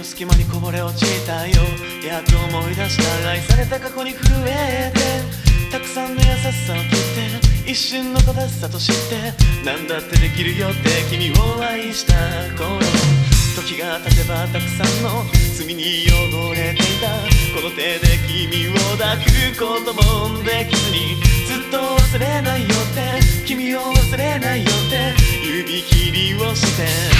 の隙間にこぼれ落ちたよ。やっと思い出した愛された過去に震えてたくさんの優しさを切って一瞬の正しさと知って何だってできるよって君を愛した頃。時が経てばたくさんの罪に汚れていた。この手で君を抱くこともできずにずっと忘れないよって君を忘れないよって指切りをして。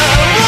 love.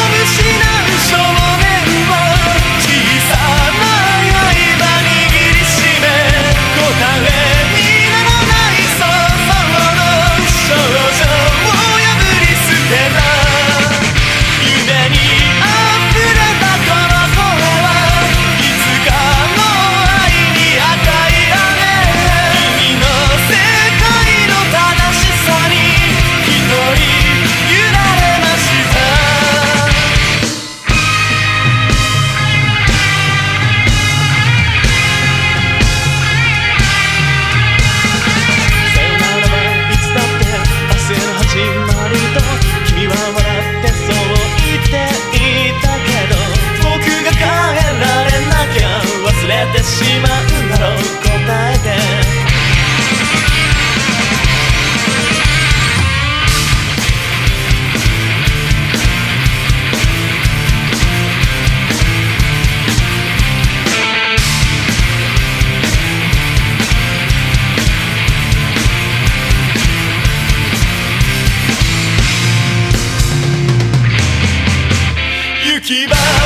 き場